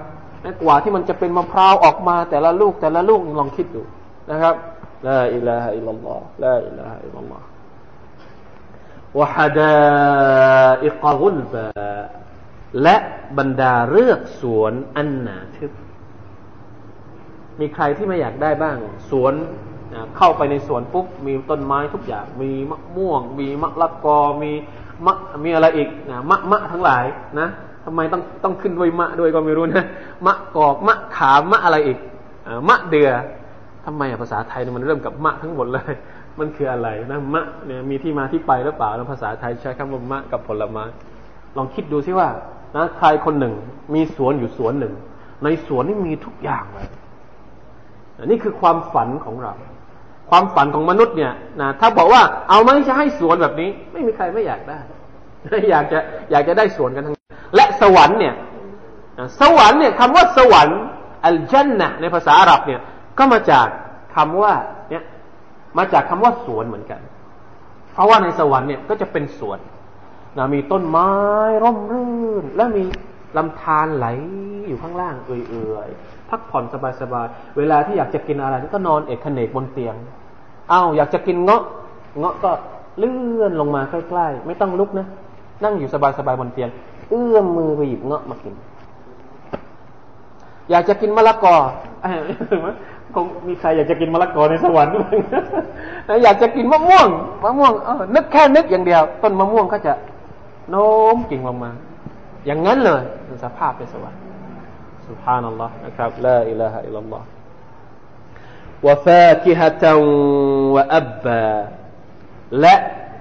กว่าที่มันจะเป็นมะพร้าวออกมาแต่ละลูกแต่ละลูกลองคิดดูนะครับลาอิลาฮะอิลลัลลอฮ์ลาอิลาฮะอิลลัลลอฮ์วะฮดาอิกรุลบาและบรรดาเลือกสวนอันหนาทึบ มีใครที่ไม่อยากได้บ้าง สวนเข้าไปในสวนปุ๊บมีต้นไม้ทุกอย่าง มีมะม่วง มีมะละกอ มีมะมีอะไรอีกนะมะมะทั้งหลายนะทำไมต้องต้องขึ้นด้วยมะด้วยก็ไม่รู้นะมะกอกมะขามมะอะไรอีกมะเดือทำไมภาษาไทยมันเริ่มกับมะทั้งหมดเลย มันคืออะไรนะมะเนี่ยมีที่มาที่ไปหรือเปล่าแล้วภาษาไทยใช้คำว่ามะกับผลไม้ลองคิดดูซิว่านะใครคนหนึ่ง มีสวนอยู่สวนหนึ่ง ในสวนนี่มีทุกอย่างเลย นี่คือความฝันของเรา ความฝันของมนุษย์เนี่ยนะถ้าบอกว่าเอาไหมจะให้สวนแบบนี้ ไม่มีใครไม่อยากได้ อยากจะอยากจะได้สวนกันทั้งและสวรรค์เนี่ยสวรรค์เนี่ยคำว่าสวรรค์อัลจันนะในภาษาอาหรับเนี่ย ก็มาจากคำว่าเนี่ยมาจากคำว่าสวนเหมือนกัน เพราะว่าในสวรรค์เนี่ยก็จะเป็นสวนนะมีต้นไม้ร่มรื่น และมีลำธารไหลอยู่ข้างล่างเอื่อยๆ พักผ่อนสบายๆ เวลาที่อยากจะกินอะไรก็นอนเอกเนกบนเตียงอ้าวอยากจะกินเงาะ เงาะก็เลื่อนลงมาใกล้ๆ ไม่ต้องลุกนะ นั่งอยู่สบายๆบนเตียง เอื้อมมือไปหยิบเงาะมากิน อยากจะกินมะละกอคงมีใครอยากจะกินมะละกอในสวรรค์ด้วยอยากจะกินมะม่วง มะม่วงเออนึกแค่นึกอย่างเดียว ต้นมะม่วงก็จะโน้มกิ่งลงมา อย่างนั้นเลยสภาพในสวรรค์ สุภานัลลอฮ์นะครับลาอิลาฮะอิลลัลลอฮ์วะฟาคิฮะตันวะอับบาและ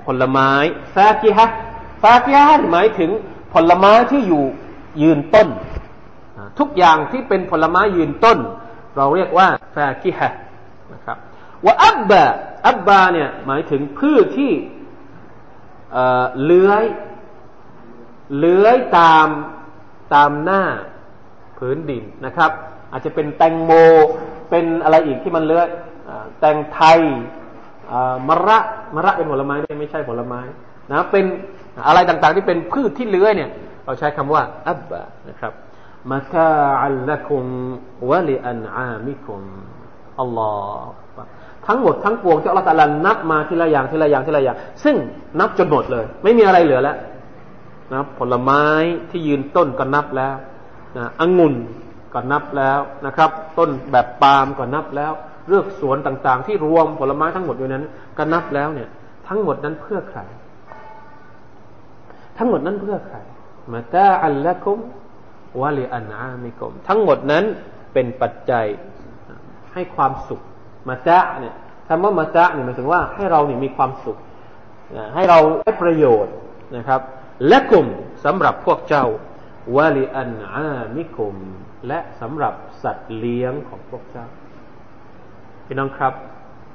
ผลไม้ฟาคิฮะฟาคิฮะหมายถึงผลไม้ที่อยู่ยืนต้น ทุกอย่างที่เป็นผลไม้ยืนต้น เราเรียกว่าฟาคิฮะนะครับว่าอับบาอับบาเนี่ยหมายถึงพืชที่เลื้อยเลื้อยตามตามหน้า ผืนดินนะครับ อาจจะเป็นแตงโมเป็นอะไรอีกที่มันเลื้อยแตงไทยมะระมะระเป็นผลไม้ไม่ใช่ผลไม้นะเป็นอะไรต่างๆที่เป็นพืชที่เลื้อยเนี่ย เราใช้คำว่าอับบะนะครับมาตาอัลละคุมวะลิอันอามิคุมอัลลอฮ์ทั้งหมดทั้งปวงที่อัลลอฮฺตะลานับมาทีละอย่างทีละอย่างทีละอย่าง ซึ่งนับจนหมดเลย ไม่มีอะไรเหลือแล้วนะผลไม้ที่ยืนต้นก็นับแล้ว นะองุ่นก็นับแล้วนะครับ ต้นแบบปาล์มก็นับแล้วเลือกสวนต่างๆ ที่รวมผลไม้ทั้งหมดอยู่นั้นก็นับแล้วเนี่ย ทั้งหมดนั้นเพื่อใครทั้งหมดนั้นเพื่อใครมาตาอัลละกุมวะลิอันอามิกุมทั้งหมดนั้นเป็นปัจจัยให้ความสุขมาตะเนี่ยคำว่ามาตะเนี่ยหมายถึงว่าให้เราเนี่ยมีความสุขให้เราได้ประโยชน์นะครับ และกลุ่มสำหรับพวกเจ้า วะลิอันอามิกุม และสำหรับสัตว์เลี้ยงของพวกเจ้าพี่น้องครับ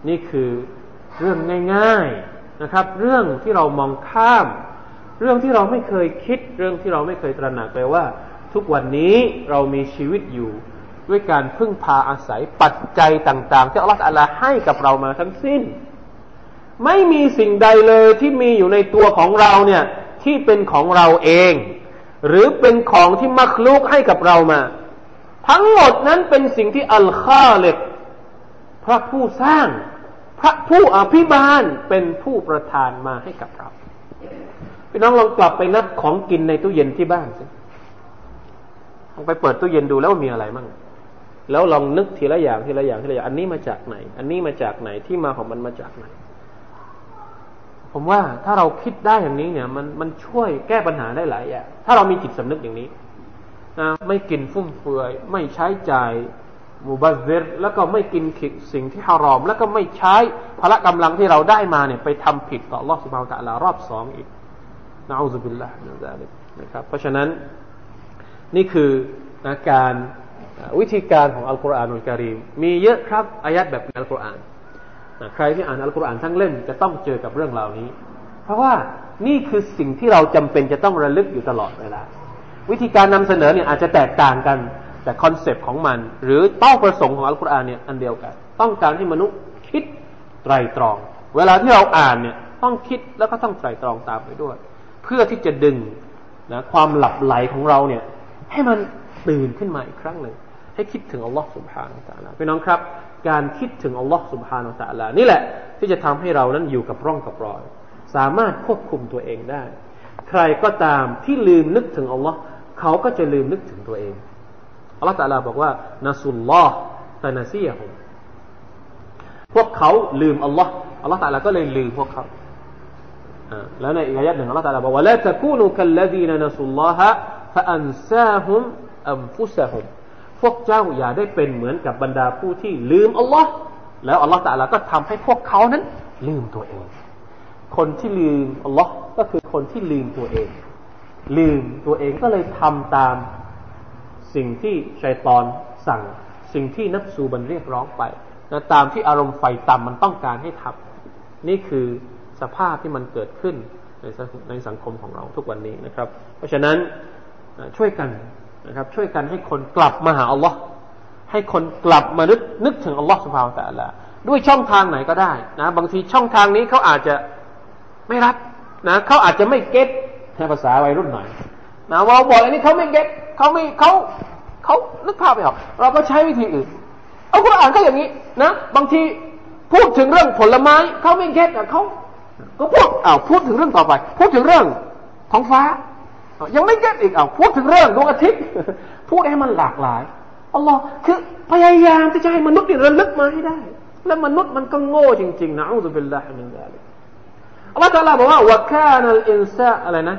นี่คือเรื่องง่าย ๆนะครับ เรื่องที่เรามองข้าม เรื่องที่เราไม่เคยคิด เรื่องที่เราไม่เคยตระหนักเลยว่า ทุกวันนี้เรามีชีวิตอยู่ด้วยการพึ่งพาอาศัยปัจจัยต่าง ๆ ที่อัลลอฮฺให้กับเรามาทั้งสิ้น ไม่มีสิ่งใดเลยที่มีอยู่ในตัวของเราเนี่ยที่เป็นของเราเอง หรือเป็นของที่มักลุกให้กับเรามา ทั้งหมดนั้นเป็นสิ่งที่อัลคาเล็กพระผู้สร้าง พระผู้อภิบาลเป็นผู้ประทานมาให้กับเราพี่น้องลองกลับไปนับของกินในตู้เย็นที่บ้านสิลองไปเปิดตู้เย็นดูแล้วมีอะไรมั่งแล้วลองนึกทีละอย่างทีละอย่างทีละอย่าง อันนี้มาจากไหน อันนี้มาจากไหนที่มาของมันมาจากไหน ผมว่าถ้าเราคิดได้อย่างนี้เนี่ย มันมันช่วยแก้ปัญหาได้หลายอย่างถ้าเรามีจิตสำนึกอย่างนี้นะไม่กินฟุ่มเฟือย ไม่ใช้จ่ายมูบัซรแล้วก็ไม่กินขิงสิ่งที่ฮารอม แล้วก็ไม่ใช้พละกำลังที่เราได้มาเนี่ย ไปทำผิดต่อลอสุบาวตะลารอบสองอีกนะอูซุบิลละนะซาลิกนะครับ เพราะฉะนั้นนี่คือนะการวิธีการของอัลกุรอานอุลกิริมมีเยอะครับอายัดแบบอัลกุรอาน ใครที่อ่านอัลกุรอานทั้งเล่มจะต้องเจอกับเรื่องราวนี้ เพราะว่านี่คือสิ่งที่เราจำเป็นจะต้องระลึกอยู่ตลอดเวลาวิธีการนำเสนอเนี่ยอาจจะแตกต่างกัน แต่ concept ของมัน หรือเป้าประสงค์ของอัลกุรอานเนี่ยอันเดียวกัน ต้องการให้มนุษย์คิดไตรตรอง เวลาที่เราอ่านเนี่ยต้องคิดแล้วก็ต้องไตรตรองตามไปด้วย เพื่อที่จะดึงนะความหลับไหลของเราเนี่ยให้มันตื่นขึ้นมาอีกครั้งหนึ่งให้คิดถึงอัลลอฮ์สุบฮานะพี่น้องครับ การคิดถึงอัลลอฮ์สุบฮานาตะลานี่แหละ ที่จะทำให้เรานั้นอยู่กับร่องกับรอย สามารถควบคุมตัวเองได้ ใครก็ตามที่ลืมนึกถึงอัลลอฮ์เขาก็จะลืมนึกถึงตัวเองอัลลอฮ์ตะลาบอกว่านัสุลลอฮ์ตานาซียะฮุพวกเขาลืมอัลลอฮ์อัลลอฮ์ตะลาก็เลยลืมพวกเขาแล้วในอีกอายะหนึ่งอัลลอฮฺตรัสบอกว่าละตะกูนุกัลลดีนนัสุลลอฮะฟะอันซาฮุมอัมฟุซะฮุม พวกเจ้าอย่าได้เป็นเหมือนกับบรรดาผู้ที่ลืมอัลลอฮ์แล้วอัลลอฮฺตะลาก็ทำให้พวกเขานั้น ลืมตัวเอง คนที่ลืมอัลลอฮ์ก็คือคนที่ลืมตัวเอง ลืมตัวเองก็เลยทำตามสิ่งที่ชัยตอนสั่ง สิ่งที่นับสูบันเรียกร้องไปนะตามที่อารมณ์ไฟต่ำมันต้องการให้ทำนี่คือสภาพที่มันเกิดขึ้นในในสังคมของเราทุกวันนี้นะครับ เพราะฉะนั้นช่วยกัน นะครับ ช่วยกันให้คนกลับมาหาอัลลอฮ์ให้คนกลับมานึกนึกถึงอัลลอฮ์สุบฮาวตะละด้วยช่องทางไหนก็ได้นะ บางทีช่องทางนี้เขาอาจจะไม่รับนะเขาอาจจะไม่เก็ตในภาษาวัยรุ่นหน่อยนะว่าบอกอันนี้เขาไม่เก็ตเขาไม่เขาเขานึกภาพไม่ออกเราก็ใช้วิธีอื่นเอาคุณอ่านก็อย่างนี้นะบางทีพูดถึงเรื่องผลไม้เขาไม่เก็ตเขาก็พูดอ้าวพูดถึงเรื่องต่อไป พูดถึงเรื่องท้องฟ้า ยังไม่ get อีกอ้าพูดถึงเรื่องดวงอาทิตย์ พูดให้มันหลากหลายอัลลอฮ์คือพยายามที่จะให้มนุษย์นี่ระลึกมาให้ได้ แล้วมนุษย์มันก็โง่จริงๆนะأعوذ بالله من ذلكอัลลอฮ์ตะลาบอกว่าو كان الإنسان อะไรนะ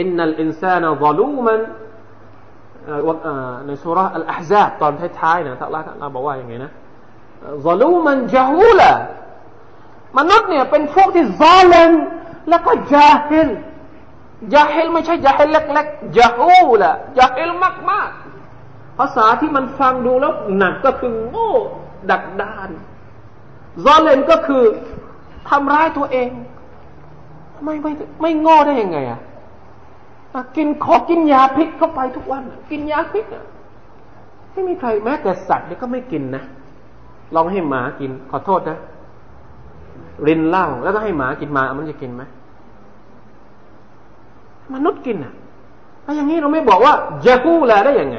إن الإنسان ظلوما ในสุราอัลอาฮซาบตอนท้ายๆนะท่านละเราบอกว่าอย่างไงนะظلوما جهولا มนุษย์เนี่ยเป็นพวกที่ظالمแล้วก็جاهل جاهل ไม่ใช่ جاهل เล็กๆ جهولا جاهل มากๆ ภาษาที่มันฟังดูแล้วหนักก็คือโง่ดักดานظالم ก็คือทำร้ายตัวเอง ไม่ไม่ไม่โง่ได้ยังไงอะกินขอกินยาพิษเข้าไปทุกวัน กินยาพิษอะไม่มีใครแม้แต่สัตว์เนี่ยก็ไม่กินนะลองให้หมากิน ขอโทษนะ รินเหล้าแล้วก็ให้หมากินหมามันจะกินไหม มนุษย์กินอะแล้วอย่างนี้เราไม่บอกว่าจะกู้แลได้ยังไง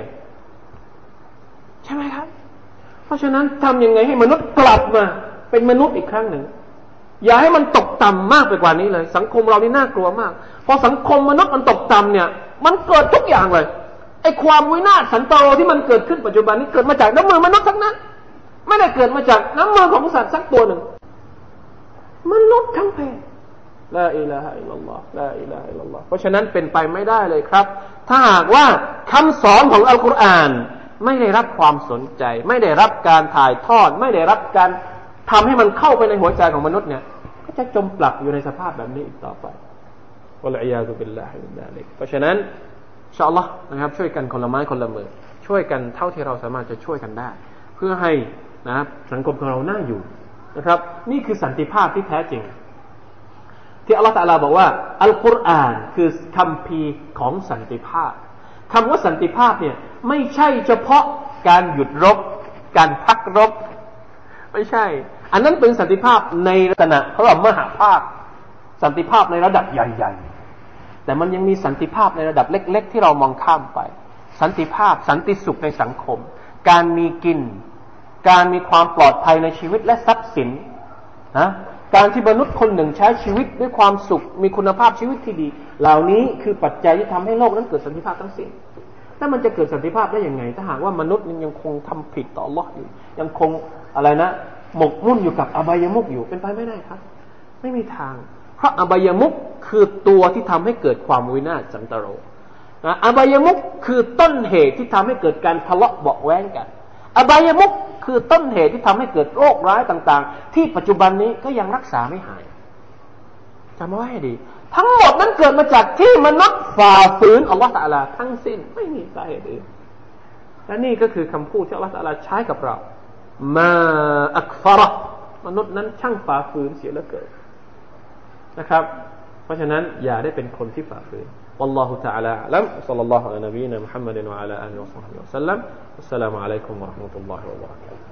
ใช่ไหมครับ เพราะฉะนั้นทำยังไงให้มนุษย์กลับมา เป็นมนุษย์อีกครั้งหนึ่ง อย่าให้มันตกต่ำมากไปกว่านี้เลย สังคมเรานี่น่ากลัวมาก พอสังคมมนุษย์มันตกต่ำเนี่ย มันเกิดทุกอย่างเลยไอ้ความวินาศสันตโรที่มันเกิดขึ้นปัจจุบันนี้เกิดมาจากน้ำมือมนุษย์ทั้งนั้น ไม่ได้เกิดมาจากน้ำมือของสัตว์สักตัวหนึ่ง มนุษย์ทั้งเพ لا إله إلا الله لا إله إلا الله เพราะฉะนั้นเป็นไปไม่ได้เลยครับ ถ้าหากว่าคำสอนของอัลกุรอานไม่ได้รับความสนใจ ไม่ได้รับการถ่ายทอด ไม่ได้รับการทำให้มันเข้าไปในหัวใจของมนุษย์เนี่ย ก็จะจมปลักอยู่ในสภาพแบบนี้อีกต่อไปوالعياذ بالله من ذلك เพราะฉะนั้น إن شاء الله นะครับช่วยกันคนละไม้คนละมือช่วยกันเท่าที่เราสามารถจะช่วยกันได้ เพื่อให้นะครับสังคมของเราน่าอยู่นะครับ นี่คือสันติภาพที่แท้จริง ที่อัลลอฮฺตะลาบอกว่า อัลกุรอานคือคำพีของสันติภาพคำว่าสันติภาพเนี่ยไม่ใช่เฉพาะการหยุดรบ การพักรบ ไม่ใช่ อันนั้นเป็นสันติภาพในลักษณะเขาเรียกมหาภาค สันติภาพในระดับใหญ่ ๆ แต่มันยังมีสันติภาพในระดับเล็ก ๆ ที่เรามองข้ามไป สันติภาพ สันติสุขในสังคม การมีกิน การมีความปลอดภัยในชีวิตและทรัพย์สินนะ การที่มนุษย์คนหนึ่งใช้ชีวิตด้วยความสุข มีคุณภาพชีวิตที่ดี เหล่านี้คือปัจจัยที่ทำให้โลกนั้นเกิดสันติภาพทั้งสิ้นถ้ามันจะเกิดสันติภาพได้อย่างไง ถ้าหากว่ามนุษย์ยังคงทำผิดต่อ Allah อยู่ ยังคงอะไรนะหมกมุ่นอยู่กับอบายมุกอยู่เป็นไปไม่ได้ครับ ไม่มีทาง เพราะอบายมุกคือตัวที่ทำให้เกิดความวินาศสันตโรนะอบายมุกคือต้นเหตุที่ทำให้เกิดการทะเลาะเบาแว้งกัน อบายมุกคือต้นเหตุที่ทำให้เกิดโรคร้ายต่างๆ ที่ปัจจุบันนี้ก็ยังรักษาไม่หายจำไว้ให้ดี ทั้งหมดนั้นเกิดมาจากที่มนุษย์ฝ่าฝืนอัลลอฮฺตะลาทั้งสิ้นไม่มีสาเหตุอื่นและนี่ก็คือคำพูดที่อัลลอฮฺตะลาใช้กับเรา มาอักฟาระมนุษย์นั้นช่างฝ่าฝืนเสียเหลือเกินนะครับ เพราะฉะนั้นอย่าได้เป็นคนที่ฝ่าฝืน والله تعالى أعلم. صلى الله على نبينا محمد وعلى آله وصحبه وسلم. والسلام عليكم ورحمة الله وبركاته.